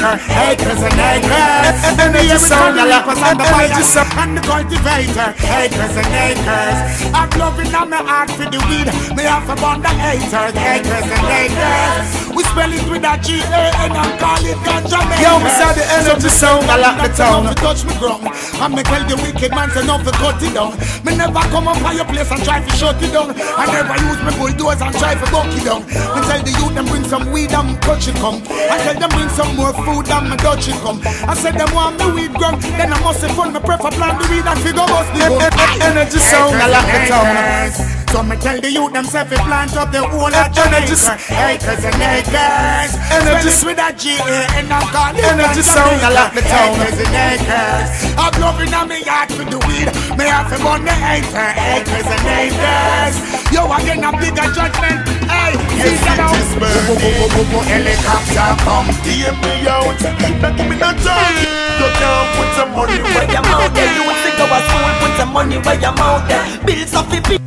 acre, acres and acres. Energy sound, like us on the sound. And the cultivator, acres and acres. I'm loving on my heart for the weed. Me have a bond of acres, acres and acres. We spell it with a G-A-N and I call it ganja Yo, me say the energy sound, I like the town. To touch me ground. And me tell the wicked man say enough to cut it down. Me never come up on your place and try to shut it down. I never use me bulldozer and try to buck it down. Me tell the youth them bring some weed and touch it come. I tell them bring some more food and me touch it come. I said them want me weed ground, then I must have fun. Me prefer plant the weed and figure bust the. Energy sound, I like the town. So me tell the youth themself to plant up the whole of Energy Jamaica. Acres and acres. Energy- Spell it with a G-A-N and call it Energy sound, I like the town. Acres and acres. I'm loving on me yard for the weed. Me have to burn the acre, acres and acres. Yo, again a bigger judgment. Hey, see that now? Bo- bo- bo- bo- bo- Helicopter come. Hear me out, not give me no time. You can't put some money Where your mouth there, you would think I was fool, put some money where your mouth there. Bills off the